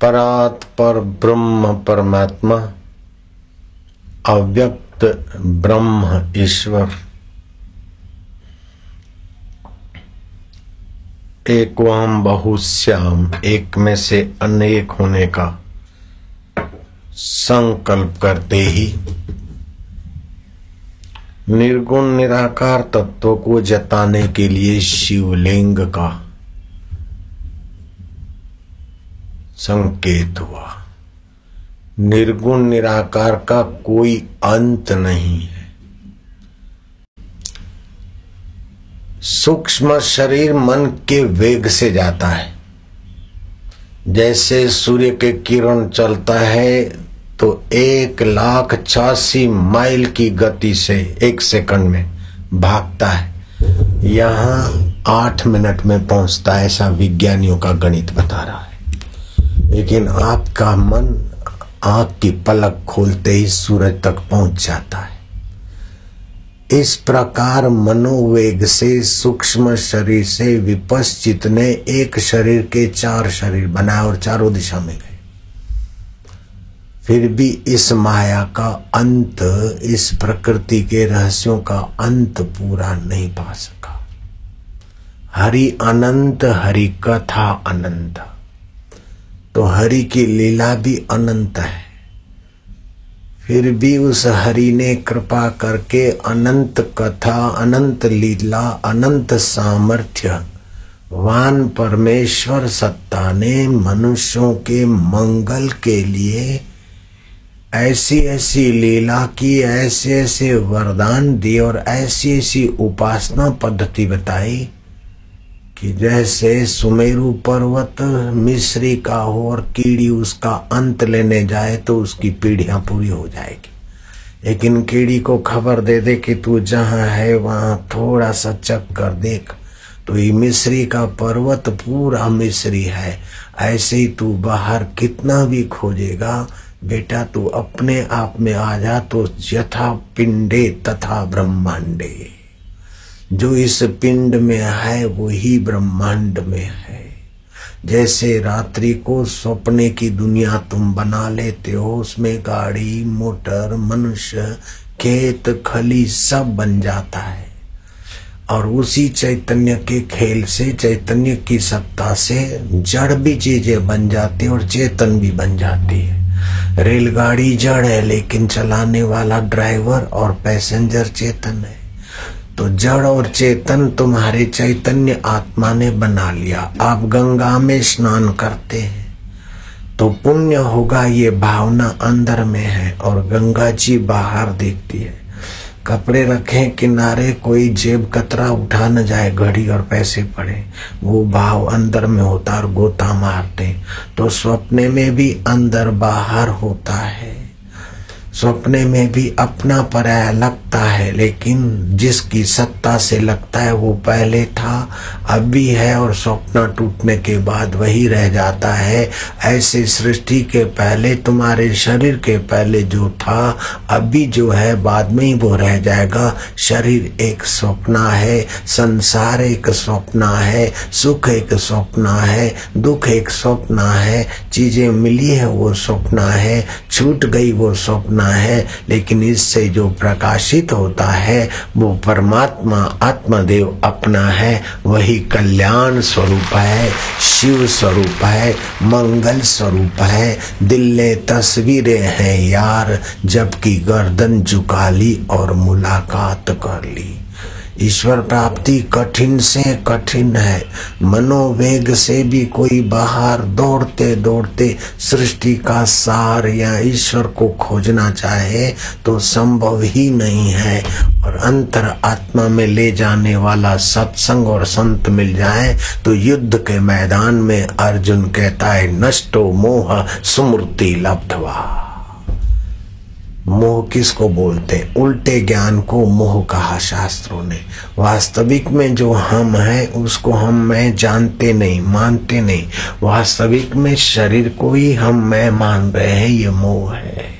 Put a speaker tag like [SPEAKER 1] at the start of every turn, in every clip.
[SPEAKER 1] परात पर ब्रह्म परमात्मा, अव्यक्त ब्रह्म ईश्वर। एक वम बहुश्याम एक में से अनेक होने का संकल्प करते ही निर्गुण निराकार तत्व को जताने के लिए शिवलिंग का संकेत हुआ। निर्गुण निराकार का कोई अंत नहीं है। सूक्ष्म शरीर मन के वेग से जाता है। जैसे सूर्य के किरण चलता है तो एक लाख छियासी माइल की गति से एक सेकंड में भागता है। यहाँ आठ मिनट में पहुँचता है, ऐसा विज्ञानियों का गणित बता रहा है। लेकिन आपका मन आँख की पलक खोलते ही सूरज तक पहुँच जाता है। इस प्रकार मनोवेग से, सूक्ष्म शरीर से विपश्चित ने एक शरीर के चार शरीर बनाए और चारों दिशा में गए। फिर भी इस माया का अंत, इस प्रकृति के रहस्यों का अंत पूरा नहीं पा सका। हरि अनंत, हरि कथा अनंत। तो हरि की लीला भी अनंत है। फिर भी उस हरि ने कृपा करके अनंत कथा, अनंत लीला, अनंत सामर्थ्य, वान परमेश्वर सत्ता ने मनुष्यों के मंगल के लिए ऐसी ऐसी लीला की ऐसे ऐसे वरदान दिए और ऐसी ऐसी उपासना पद्धति बताई। कि जैसे सुमेरु पर्वत मिश्री का हो और कीड़ी उसका अंत लेने जाए तो उसकी पीढ़ियाँ पूरी हो जाएगी। लेकिन कीड़ी को खबर दे दे कि तू जहाँ है, वहाँ थोड़ा सा चक कर देख। तो ये मिश्री का पर्वत पूरा मिश्री है। ऐसे ही तू बाहर कितना भी खोजेगा, बेटा तू अपने आप में आ जा तो यथा पिंडे तथा ब्रह्मांडे। जो इस पिंड में है वो ही ब्रह्मांड में है। जैसे रात्रि को सपने की दुनिया तुम बना लेते हो, उसमें गाड़ी, मोटर, मनुष्य, खेत, खली सब बन जाता है। और उसी चैतन्य के खेल से, चैतन्य की सत्ता से जड़ भी चीज़ें बन जाती है और चेतन भी बन जाती है। रेलगाड़ी जड़ है, लेकिन चलाने वाला ड्राइवर और पैसेंजर चेतन है। तो जड़ और चेतन तुम्हारे चैतन्य आत्मा ने बना लिया। आप गंगा में स्नान करते हैं। तो पुण्य होगा ये भावना अंदर में है और गंगा जी बाहर देखती है। कपड़े रखें, किनारे कोई जेब कतरा उठा न जाए, घड़ी और पैसे पड़े। वो भाव अंदर में होता और गोता मारते तो सपने में भी अंदर बाहर होता है। सपने में भी अपना पराया लगता है, लेकिन जिसकी सत्ता से लगता है वो पहले था, अब भी है और स्वप्न टूटने के बाद वही रह जाता है। ऐसे सृष्टि के पहले, तुम्हारे शरीर के पहले जो था, अभी जो है बाद में ही वो रह जाएगा। शरीर एक स्वप्न है, संसार एक स्वप्न है, सुख एक स्वप्न है, दुख एक स्वप्न है, चीज़ें मिली है वो सपना है। छूट गई वो स्वप्न है, लेकिन इससे जो प्रकाशित होता है, वो परमात्मा आत्मदेव अपना है। वही कल्याण स्वरूप है, शिव स्वरूप है, मंगल स्वरूप है। दिल ने तस्वीरें हैं यार, जबकि गर्दन झुका ली और मुलाकात कर ली। ईश्वर प्राप्ति कठिन से कठिन है। मनोवेग से भी कोई बाहर दौड़ते दौड़ते सृष्टि का सार या ईश्वर को खोजना चाहे तो संभव ही नहीं है। और अंतर आत्मा में ले जाने वाला सत्संग और संत मिल जाए तो युद्ध के मैदान में अर्जुन कहता है, नष्टो मोह सुमृति लब्धवा। मोह किसको बोलते हैं? उल्टे ज्ञान को मोह कहा शास्त्रों ने। वास्तविक में जो हम हैं, उसको हम मैं जानते नहीं, मानते नहीं। वास्तविक में शरीर को ही हम मैं मान रहे हैं, ये मोह है।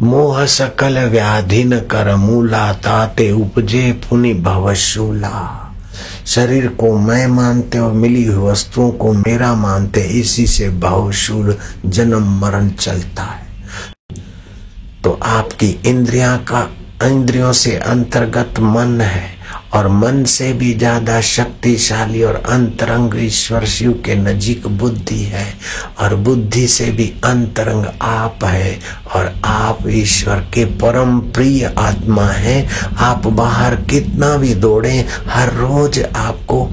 [SPEAKER 1] मोह सकल व्याधि न कर मूला ताते उपजे पुनि भवशूला। शरीर को मैं मानते और मिली हुई वस्तुओं को मेरा मानते, इसी से बहुशूल जन्म मरण चलता है। तो आपकी इंद्रिया का, इंद्रियों से अंतर्गत मन है और मन से भी ज़्यादा शक्तिशाली और अंतरंग ईश्वर शिव के नजीक बुद्धि है और बुद्धि से भी अंतरंग आप है और आप ईश्वर के परम प्रिय आत्मा है। आप बाहर कितना भी दौड़े, हर रोज आपको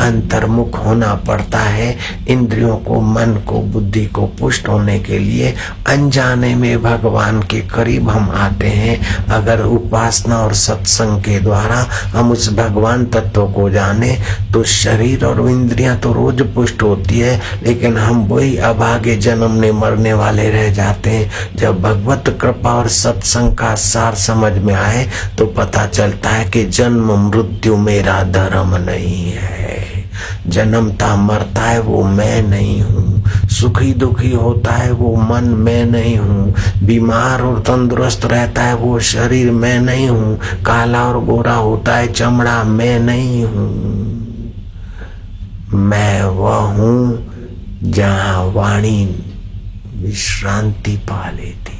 [SPEAKER 1] अंतर्मुख होना पड़ता है इंद्रियों को, मन को, बुद्धि को पुष्ट होने के लिए। अनजाने में भगवान के करीब हम आते हैं। अगर उपासना और सत्संग के द्वारा हम उस भगवान तत्व को जाने तो शरीर और इंद्रियाँ तो रोज पुष्ट होती है, लेकिन हम वही अभागे जन्म ने मरने वाले रह जाते हैं। जब भगवत कृपा और सत्संग का सार समझ में आए तो पता चलता है कि जन्म मृत्यु मेरा धर्म नहीं है। जन्मता मरता है वो मैं नहीं हूँ। सुखी दुखी होता है वो मन मैं नहीं हूँ। बीमार और तंदुरुस्त रहता है वो शरीर मैं नहीं हूँ। काला और गोरा होता है चमड़ा मैं नहीं हूँ। मैं वह हूँ जहाँ वाणी विश्रांति पा लेती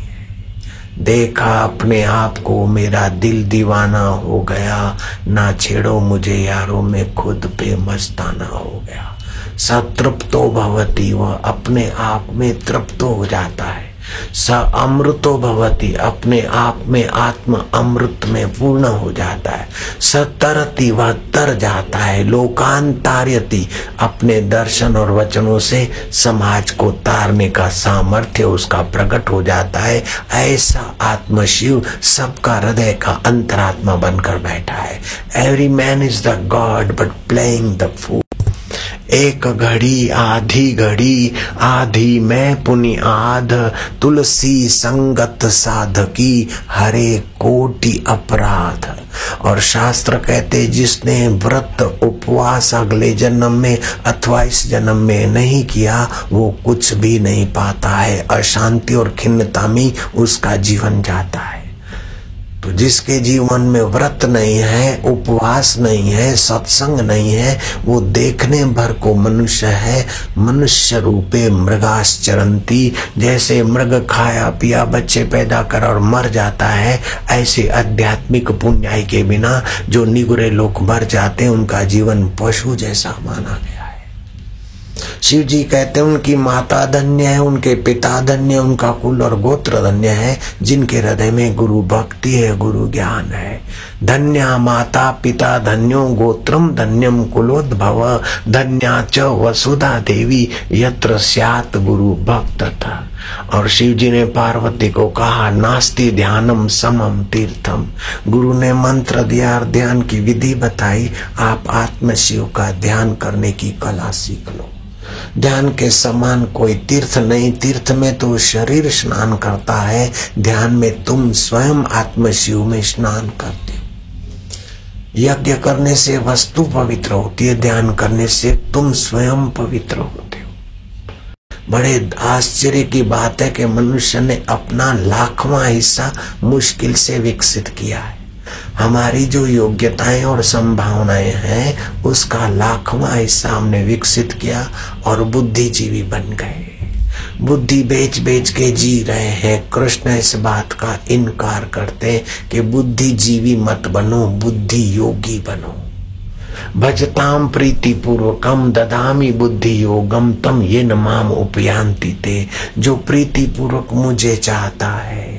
[SPEAKER 1] देखा अपने आप को, मेरा दिल दीवाना हो गया। ना छेड़ो मुझे यारों में खुद पे मस्ताना हो गया। सतृप्तो भवती, वह अपने आप में तृप्त हो जाता है। स अमृतो भवती, अपने आप में आत्म अमृत में पूर्ण हो जाता है। स तरती वह तर जाता है, लोकांतार्यति, अपने दर्शन और वचनों से समाज को तारने का सामर्थ्य उसका प्रकट हो जाता है। ऐसा आत्म शिव सबका हृदय का अंतरात्मा बनकर बैठा है। Every man is the God but playing the fool एक घड़ी, आधी घड़ी, आधी मैं पुनि आध, तुलसी संगत साधकी, हरे कोटि अपराध। और शास्त्र कहते, जिसने व्रत उपवास अगले जन्म में अथवा इस जन्म में नहीं किया, वो कुछ भी नहीं पाता है। अशांति और खिन्नता में उसका जीवन जाता है। तो जिसके जीवन में व्रत नहीं है, उपवास नहीं है, सत्संग नहीं है, वो देखने भर को मनुष्य है। मनुष्य रूपे मृगाश्चरंती। जैसे मृग खाया, पिया, बच्चे पैदा कर और मर जाता है, ऐसे आध्यात्मिक पुण्याई के बिना जो निगुरे लोग मर जाते हैं, उनका जीवन पशु जैसा माना गया। शिव जी कहते हैं, उनकी माता धन्य है, उनके पिता धन्य, उनका कुल और गोत्र धन्य है, जिनके हृदय में गुरु भक्ति है, गुरु ज्ञान है। धन्य माता पिता धन्यो, गोत्रम धन्यम कुलोद्भव, धन्या च वसुधा देवी, यत्र स्यात गुरु भक्त था। और शिव जी ने पार्वती को कहा, नास्ति ध्यानम समम तीर्थम। गुरु ने मंत्र दिया ध्यान की विधि बताई, आप आत्म शिव का ध्यान करने की कला सीख लो। ध्यान के समान कोई तीर्थ नहीं। तीर्थ में तो शरीर स्नान करता है। ध्यान में तुम स्वयं आत्म शिव में स्नान करते हो। यज्ञ करने से वस्तु पवित्र होती है। ध्यान करने से तुम स्वयं पवित्र होते हो। बड़े आश्चर्य की बात है कि मनुष्य ने अपना लाखवां हिस्सा मुश्किल से विकसित किया है। हमारी जो योग्यताएँ और संभावनाएँ हैं, उसका लाखवा हिस्सा हमने विकसित किया और बुद्धिजीवी बन गए। बुद्धि बेच बेच के जी रहे हैं। कृष्ण इस बात का इनकार करते कि बुद्धिजीवी मत बनो, बुद्धि योगी बनो। भजताम प्रीति पूर्वकम ददामी बुद्धि योगम तम ये नमाम उपयांति ते। जो प्रीति पूर्वक मुझे चाहता है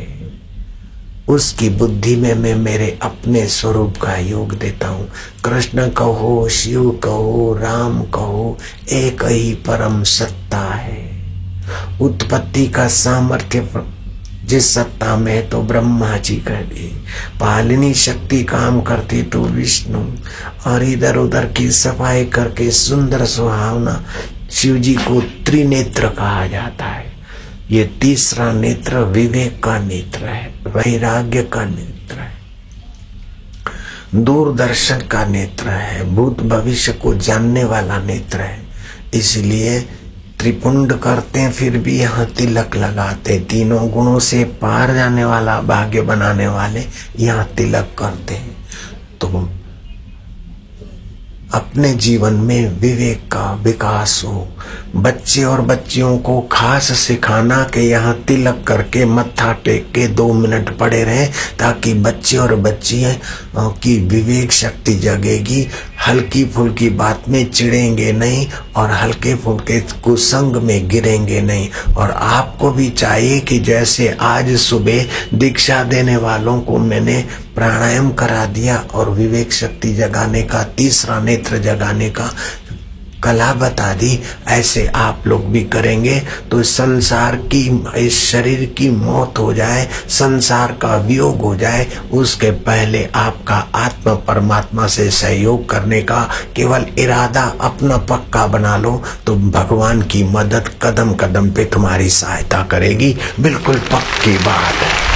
[SPEAKER 1] उसकी बुद्धि में मैं मेरे अपने स्वरूप का योग देता हूँ। कृष्ण कहो, शिव कहो, राम कहो, एक ही परम सत्ता है। उत्पत्ति का सामर्थ्य जिस सत्ता में तो ब्रह्मा जी कर दी पालिनी शक्ति काम करती तो विष्णु, और इधर उधर की सफ़ाई करके सुंदर सुहावना शिव जी को त्रिनेत्र कहा जाता है। ये तीसरा नेत्र विवेक का नेत्र है, वैराग्य का नेत्र है। दूरदर्शन का नेत्र है, भूत भविष्य को जानने वाला नेत्र है। इसलिए त्रिपुंड करते हैं, फिर भी यहाँ तिलक लगाते तीनों गुणों से पार जाने वाला, भाग्य बनाने वाले यहाँ तिलक करते हैं। तो अपने जीवन में विवेक का विकास हो। बच्चे और बच्चियों को खास सिखाना के यहाँ तिलक करके मत्था टेक के दो मिनट पड़े रहें ताकि बच्चे और बच्चियाँ की विवेक शक्ति जगेगी। हल्की फुल्की बात में चिड़ेंगे नहीं और हल्के फुल्के कुसंग में गिरेंगे नहीं। और आपको भी चाहिए कि जैसे आज सुबह दीक्षा देने वालों को मैंने प्राणायाम करा दिया और विवेक शक्ति जगाने का, तीसरा नेत्र जगाने का कला बता दी, ऐसे आप लोग भी करेंगे तो संसार की, इस शरीर की मौत हो जाए, संसार का वियोग हो जाए, उसके पहले आपका आत्मा परमात्मा से सहयोग करने का केवल इरादा अपना पक्का बना लो तो भगवान की मदद कदम कदम पे तुम्हारी सहायता करेगी। बिल्कुल पक्की बात है।